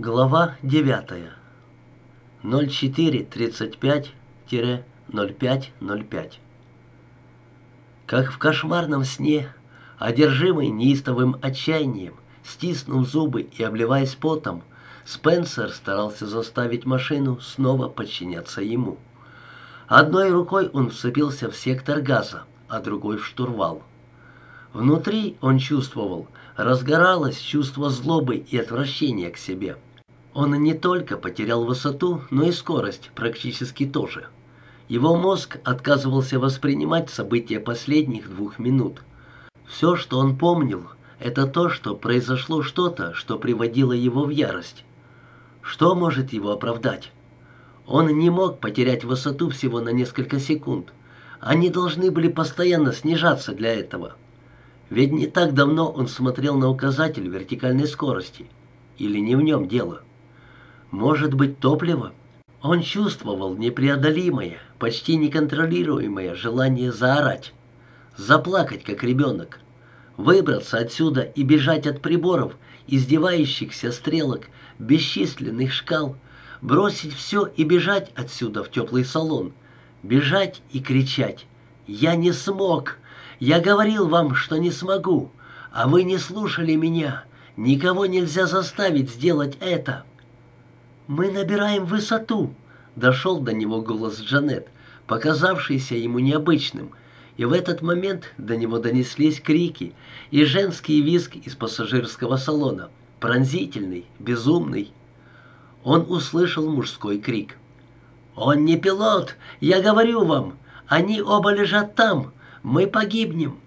Глава 9. 0435-0505. Как в кошмарном сне, одержимый неистовым отчаянием, стиснув зубы и обливаясь потом, Спенсер старался заставить машину снова подчиняться ему. Одной рукой он вцепился в сектор газа, а другой в штурвал. Внутри он чувствовал, разгоралось чувство злобы и отвращения к себе – он не только потерял высоту, но и скорость практически тоже. Его мозг отказывался воспринимать события последних двух минут. Все, что он помнил, это то, что произошло что-то, что приводило его в ярость. Что может его оправдать? Он не мог потерять высоту всего на несколько секунд. Они должны были постоянно снижаться для этого. Ведь не так давно он смотрел на указатель вертикальной скорости. Или не в нем дело? Может быть, топливо? Он чувствовал непреодолимое, почти неконтролируемое желание заорать, заплакать, как ребенок, выбраться отсюда и бежать от приборов, издевающихся стрелок, бесчисленных шкал, бросить все и бежать отсюда в теплый салон, бежать и кричать «Я не смог! Я говорил вам, что не смогу, а вы не слушали меня! Никого нельзя заставить сделать это!» «Мы набираем высоту!» — дошел до него голос Джанет, показавшийся ему необычным, и в этот момент до него донеслись крики и женский визг из пассажирского салона, пронзительный, безумный. Он услышал мужской крик. «Он не пилот! Я говорю вам! Они оба лежат там! Мы погибнем!»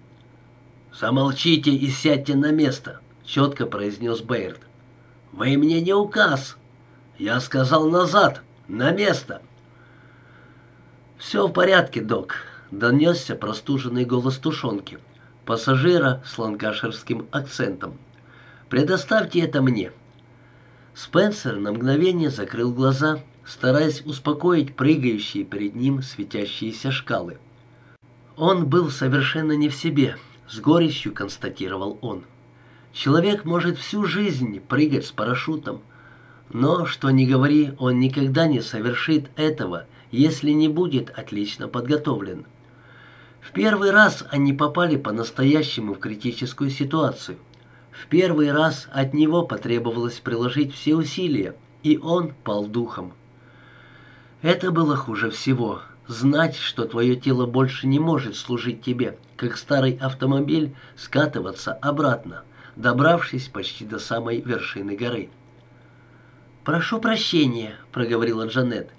«Замолчите и сядьте на место!» — четко произнес Бейрд. «Вы мне не указ!» Я сказал назад, на место. Все в порядке, док, донесся простуженный голос тушенки, пассажира с ланкаширским акцентом. Предоставьте это мне. Спенсер на мгновение закрыл глаза, стараясь успокоить прыгающие перед ним светящиеся шкалы. Он был совершенно не в себе, с горечью констатировал он. Человек может всю жизнь прыгать с парашютом, но, что ни говори, он никогда не совершит этого, если не будет отлично подготовлен. В первый раз они попали по-настоящему в критическую ситуацию. В первый раз от него потребовалось приложить все усилия, и он пал духом. Это было хуже всего. Знать, что твое тело больше не может служить тебе, как старый автомобиль, скатываться обратно, добравшись почти до самой вершины горы. «Прошу прощения», — проговорила Джанет.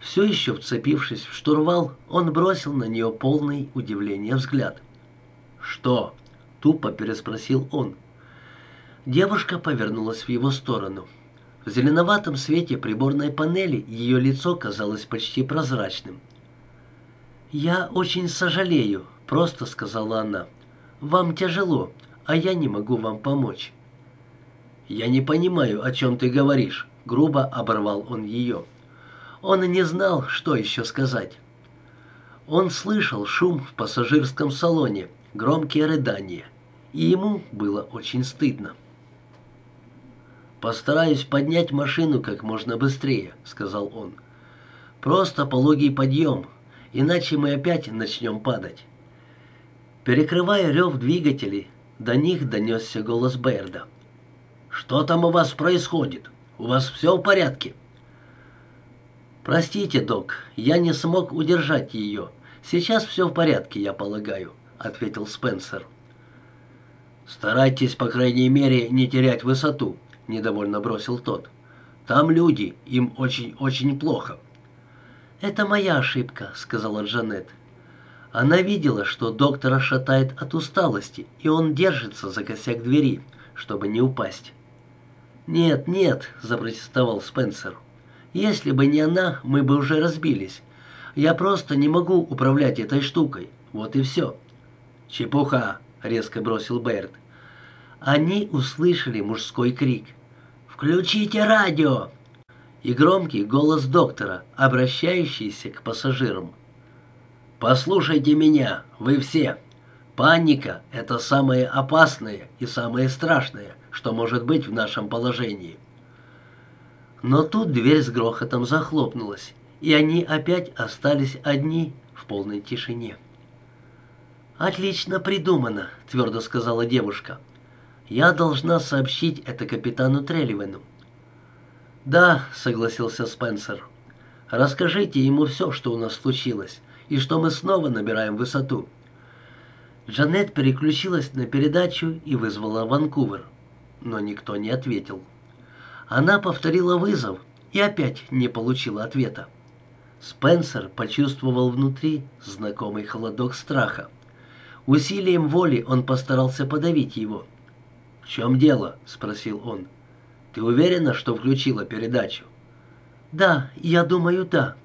Все еще вцепившись в штурвал, он бросил на нее полный удивления взгляд. «Что?» — тупо переспросил он. Девушка повернулась в его сторону. В зеленоватом свете приборной панели ее лицо казалось почти прозрачным. «Я очень сожалею», — просто сказала она. «Вам тяжело, а я не могу вам помочь». «Я не понимаю, о чем ты говоришь», — грубо оборвал он ее. Он не знал, что еще сказать. Он слышал шум в пассажирском салоне, громкие рыдания, и ему было очень стыдно. «Постараюсь поднять машину как можно быстрее», — сказал он. «Просто пологий подъем, иначе мы опять начнем падать». Перекрывая рев двигателей, до них донесся голос Берда. Что там у вас происходит? У вас все в порядке?» «Простите, док, я не смог удержать ее. Сейчас все в порядке, я полагаю», — ответил Спенсер. «Старайтесь, по крайней мере, не терять высоту», — недовольно бросил тот. «Там люди, им очень-очень плохо». «Это моя ошибка», — сказала Джанет. Она видела, что доктора шатает от усталости, и он держится за косяк двери, чтобы не упасть. «Нет, нет», — запротестовал Спенсер. «Если бы не она, мы бы уже разбились. Я просто не могу управлять этой штукой. Вот и все». «Чепуха», — резко бросил Берт. Они услышали мужской крик. «Включите радио!» и громкий голос доктора, обращающийся к пассажирам. «Послушайте меня, вы все. Паника — это самое опасное и самое страшное что может быть в нашем положении. Но тут дверь с грохотом захлопнулась, и они опять остались одни в полной тишине. «Отлично придумано», — твердо сказала девушка. «Я должна сообщить это капитану Трелливену». «Да», — согласился Спенсер. «Расскажите ему все, что у нас случилось, и что мы снова набираем высоту». Джанет переключилась на передачу и вызвала Ванкувер, но никто не ответил. Она повторила вызов и опять не получила ответа. Спенсер почувствовал внутри знакомый холодок страха. Усилием воли он постарался подавить его. «В чем дело?» — спросил он. «Ты уверена, что включила передачу?» «Да, я думаю, да».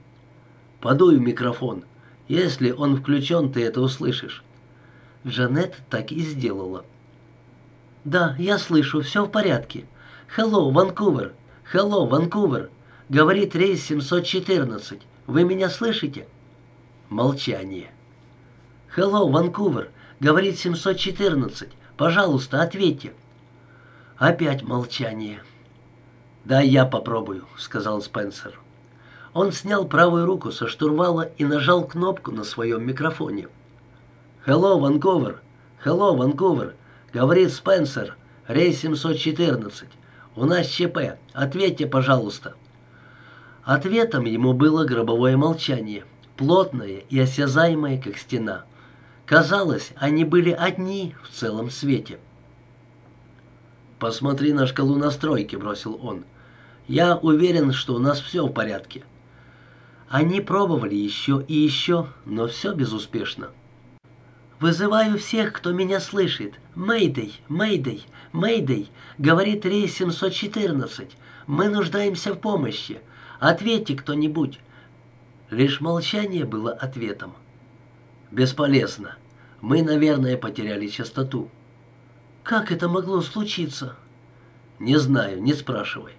«Подуй в микрофон. Если он включен, ты это услышишь». Джанет так и сделала. «Да, я слышу, все в порядке. «Хелло, Ванкувер! Хелло, Ванкувер!» — говорит рейс 714. «Вы меня слышите?» Молчание. «Хелло, Ванкувер!» — говорит 714. «Пожалуйста, ответьте». Опять молчание. «Да, я попробую», — сказал Спенсер. Он снял правую руку со штурвала и нажал кнопку на своем микрофоне. «Хелло, Ванкувер! Хелло, Ванкувер!» — говорит Спенсер. «Рейс 714. У нас ЧП. Ответьте, пожалуйста». Ответом ему было гробовое молчание, плотное и осязаемое, как стена. Казалось, они были одни в целом свете. «Посмотри на шкалу настройки», — бросил он. «Я уверен, что у нас все в порядке». Они пробовали еще и еще, но все безуспешно. «Вызываю всех, кто меня слышит. Мэйдэй, Мэйдэй, Мэйдэй, говорит рейс 714. Мы нуждаемся в помощи. Ответьте кто-нибудь». Лишь молчание было ответом. «Бесполезно. Мы, наверное, потеряли частоту». «Как это могло случиться?» «Не знаю, не спрашивай.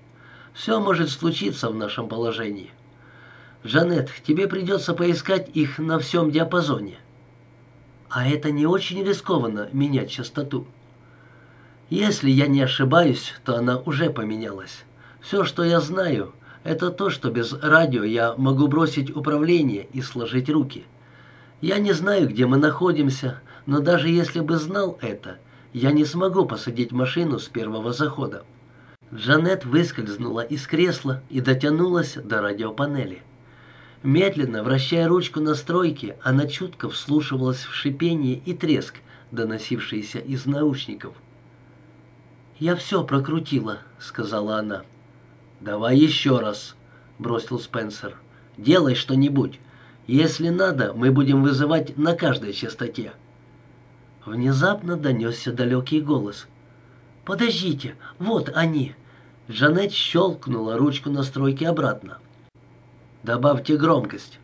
Все может случиться в нашем положении. Жанет, тебе придется поискать их на всем диапазоне». А это не очень рискованно менять частоту. Если я не ошибаюсь, то она уже поменялась. Все, что я знаю, это то, что без радио я могу бросить управление и сложить руки. Я не знаю, где мы находимся, но даже если бы знал это, я не смогу посадить машину с первого захода. Джанет выскользнула из кресла и дотянулась до радиопанели. Медленно, вращая ручку настройки, она чутко вслушивалась в шипение и треск, доносившиеся из наушников. «Я все прокрутила», — сказала она. «Давай еще раз», — бросил Спенсер. «Делай что-нибудь. Если надо, мы будем вызывать на каждой частоте». Внезапно донесся далекий голос. «Подождите, вот они!» Жанет щелкнула ручку настройки обратно. Добавьте громкость.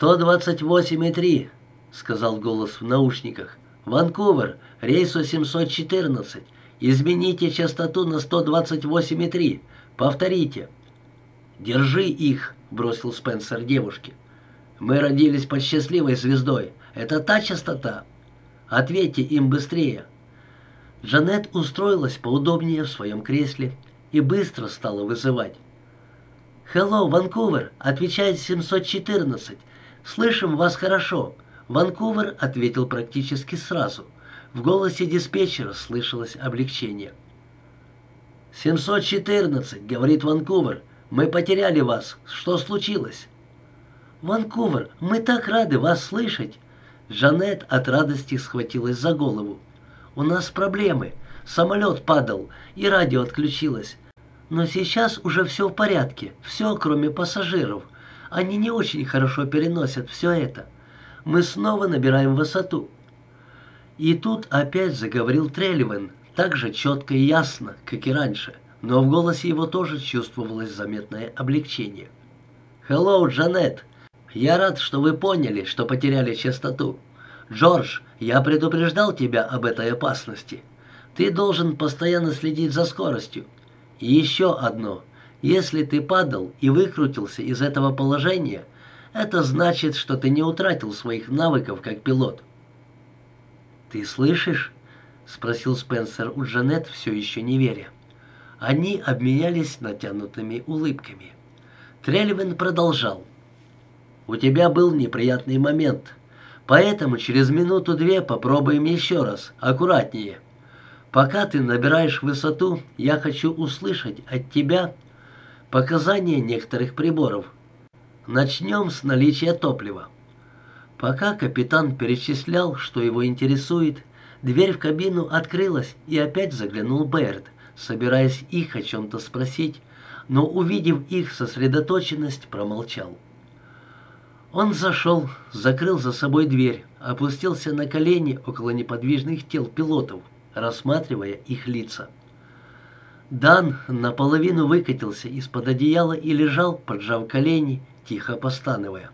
«128,3», — сказал голос в наушниках. «Ванкувер, рейсу 714. Измените частоту на 128,3. Повторите». «Держи их», — бросил Спенсер девушке. «Мы родились под счастливой звездой. Это та частота. Ответьте им быстрее». Джанет устроилась поудобнее в своем кресле и быстро стала вызывать. «Хелло, Ванкувер!» — отвечает 714. «Слышим вас хорошо!» Ванкувер ответил практически сразу. В голосе диспетчера слышалось облегчение. «714», — говорит Ванкувер. «Мы потеряли вас. Что случилось?» «Ванкувер, мы так рады вас слышать!» Жанет от радости схватилась за голову. «У нас проблемы. Самолет падал, и радио отключилось. Но сейчас уже все в порядке, все, кроме пассажиров. Они не очень хорошо переносят все это. Мы снова набираем высоту. И тут опять заговорил Трелливен, так же четко и ясно, как и раньше, но в голосе его тоже чувствовалось заметное облегчение. «Хеллоу, Джанет! Я рад, что вы поняли, что потеряли частоту. Джордж, я предупреждал тебя об этой опасности. Ты должен постоянно следить за скоростью. И еще одно. Если ты падал и выкрутился из этого положения, это значит, что ты не утратил своих навыков как пилот. «Ты слышишь?» — спросил Спенсер у Джанет, все еще не веря. Они обменялись натянутыми улыбками. Трельвин продолжал. «У тебя был неприятный момент, поэтому через минуту-две попробуем еще раз, аккуратнее. Пока ты набираешь высоту, я хочу услышать от тебя показания некоторых приборов. Начнем с наличия топлива». Пока капитан перечислял, что его интересует, дверь в кабину открылась, и опять заглянул Берт – собираясь их о чем-то спросить, но, увидев их сосредоточенность, промолчал. Он зашел, закрыл за собой дверь, опустился на колени около неподвижных тел пилотов, рассматривая их лица. Дан наполовину выкатился из-под одеяла и лежал, поджав колени, тихо постановая.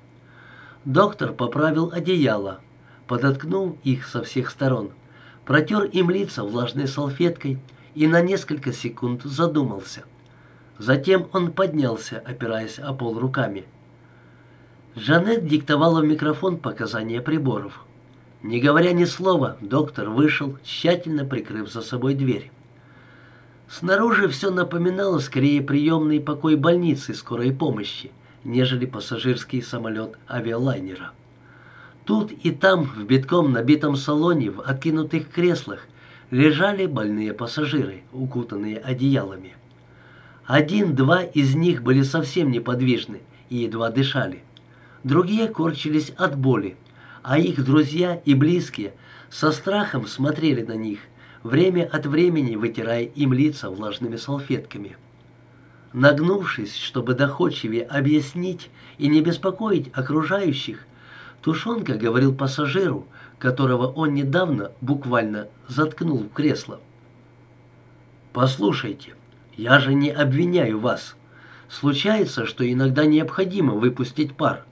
Доктор поправил одеяло, подоткнул их со всех сторон, протер им лица влажной салфеткой и на несколько секунд задумался. Затем он поднялся, опираясь о пол руками. Жанет диктовала в микрофон показания приборов. Не говоря ни слова, доктор вышел, тщательно прикрыв за собой дверь. Снаружи все напоминало скорее приемный покой больницы скорой помощи, нежели пассажирский самолет авиалайнера. Тут и там, в битком набитом салоне, в откинутых креслах, лежали больные пассажиры, укутанные одеялами. Один-два из них были совсем неподвижны и едва дышали. Другие корчились от боли, а их друзья и близкие со страхом смотрели на них, время от времени вытирая им лица влажными салфетками. Нагнувшись, чтобы доходчивее объяснить и не беспокоить окружающих, Тушонка говорил пассажиру, которого он недавно буквально заткнул в кресло. «Послушайте, я же не обвиняю вас. Случается, что иногда необходимо выпустить пар.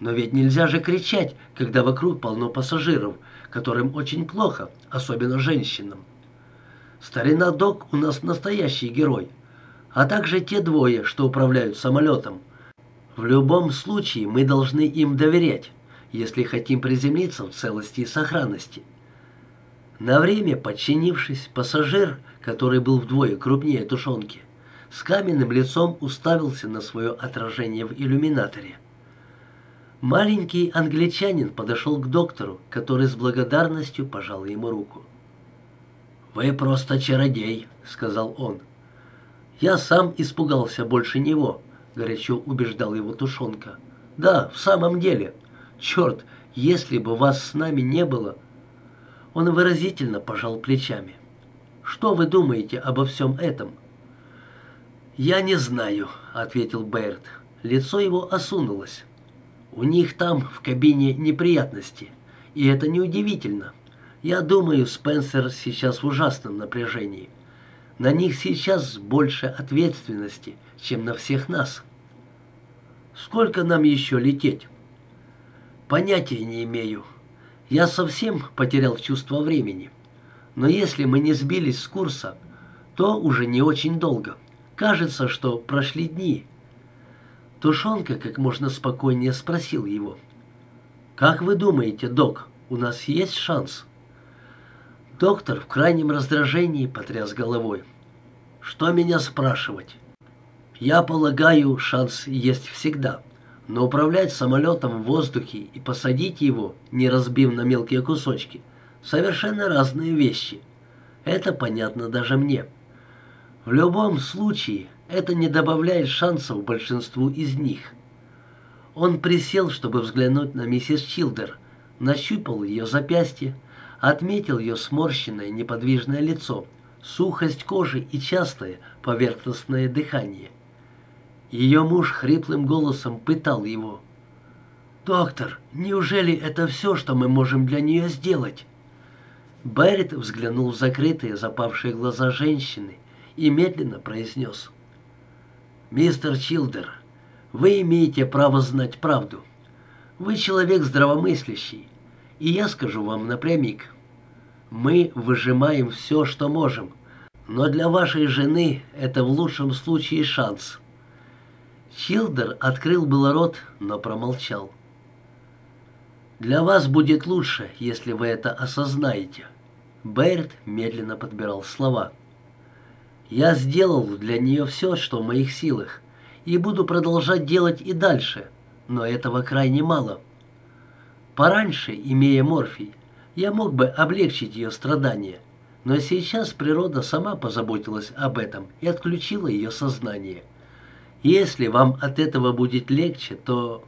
Но ведь нельзя же кричать, когда вокруг полно пассажиров, которым очень плохо, особенно женщинам. Старина Док у нас настоящий герой, а также те двое, что управляют самолетом. В любом случае мы должны им доверять если хотим приземлиться в целости и сохранности. На время подчинившись, пассажир, который был вдвое крупнее тушенки, с каменным лицом уставился на свое отражение в иллюминаторе. Маленький англичанин подошел к доктору, который с благодарностью пожал ему руку. «Вы просто чародей», — сказал он. «Я сам испугался больше него», — горячо убеждал его Тушенка. «Да, в самом деле, Черт, если бы вас с нами не было...» Он выразительно пожал плечами. «Что вы думаете обо всем этом?» «Я не знаю», — ответил Берт. Лицо его осунулось. «У них там, в кабине, неприятности. И это неудивительно. Я думаю, Спенсер сейчас в ужасном напряжении. На них сейчас больше ответственности, чем на всех нас. Сколько нам еще лететь?» Понятия не имею. Я совсем потерял чувство времени. Но если мы не сбились с курса, то уже не очень долго. Кажется, что прошли дни. Тушенка как можно спокойнее спросил его. «Как вы думаете, док, у нас есть шанс?» Доктор в крайнем раздражении потряс головой. «Что меня спрашивать?» «Я полагаю, шанс есть всегда». Но управлять самолетом в воздухе и посадить его, не разбив на мелкие кусочки, совершенно разные вещи. Это понятно даже мне. В любом случае, это не добавляет шансов большинству из них. Он присел, чтобы взглянуть на миссис Чилдер, нащупал ее запястье, отметил ее сморщенное неподвижное лицо, сухость кожи и частое поверхностное дыхание. Ее муж хриплым голосом пытал его. «Доктор, неужели это все, что мы можем для нее сделать?» Беррит взглянул в закрытые, запавшие глаза женщины и медленно произнес. «Мистер Чилдер, вы имеете право знать правду. Вы человек здравомыслящий, и я скажу вам напрямик. Мы выжимаем все, что можем, но для вашей жены это в лучшем случае шанс». Хилдер открыл было рот, но промолчал. «Для вас будет лучше, если вы это осознаете». Берт медленно подбирал слова. Я сделал для нее все, что в моих силах, и буду продолжать делать и дальше, но этого крайне мало. Пораньше, имея морфий, я мог бы облегчить ее страдания, но сейчас природа сама позаботилась об этом и отключила ее сознание. Если вам от этого будет легче, то...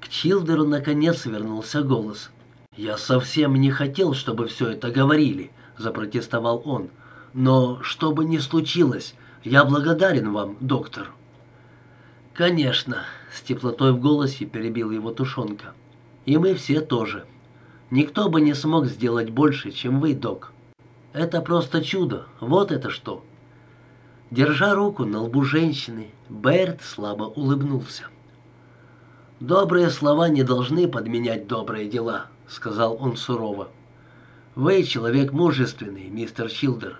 К Чилдеру наконец вернулся голос. «Я совсем не хотел, чтобы все это говорили», — запротестовал он. «Но что бы ни случилось, я благодарен вам, доктор». «Конечно», — с теплотой в голосе перебил его тушенка. «И мы все тоже. Никто бы не смог сделать больше, чем вы, док. Это просто чудо, вот это что». Держа руку на лбу женщины, Берт слабо улыбнулся. «Добрые слова не должны подменять добрые дела», — сказал он сурово. «Вы человек мужественный, мистер Чилдер,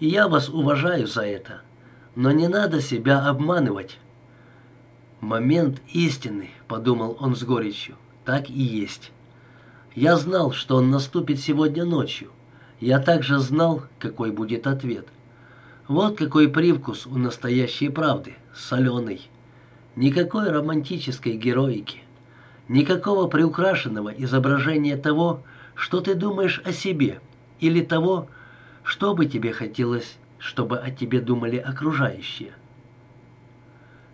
и я вас уважаю за это. Но не надо себя обманывать. «Момент истины», — подумал он с горечью, — «так и есть». Я знал, что он наступит сегодня ночью. Я также знал, какой будет ответ. Вот какой привкус у настоящей правды, соленый. Никакой романтической героики. Никакого приукрашенного изображения того, что ты думаешь о себе, или того, что бы тебе хотелось, чтобы о тебе думали окружающие.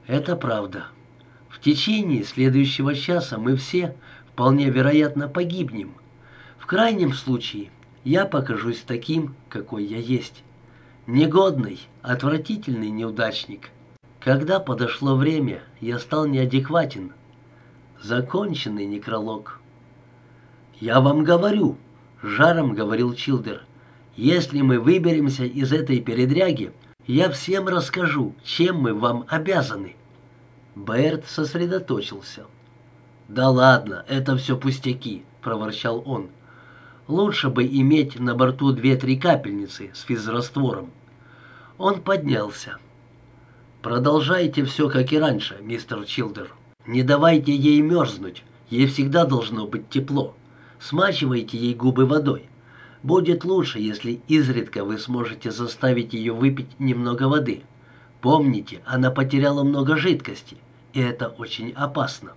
Это правда. В течение следующего часа мы все, вполне вероятно, погибнем. В крайнем случае я покажусь таким, какой я есть. Негодный, отвратительный неудачник. Когда подошло время, я стал неадекватен. Законченный некролог. «Я вам говорю», — жаром говорил Чилдер, — «если мы выберемся из этой передряги, я всем расскажу, чем мы вам обязаны». Берт сосредоточился. «Да ладно, это все пустяки», — проворчал он. «Лучше бы иметь на борту две-три капельницы с физраствором». Он поднялся. «Продолжайте все, как и раньше, мистер Чилдер. Не давайте ей мерзнуть, ей всегда должно быть тепло. Смачивайте ей губы водой. Будет лучше, если изредка вы сможете заставить ее выпить немного воды. Помните, она потеряла много жидкости и это очень опасно.